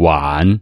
晚。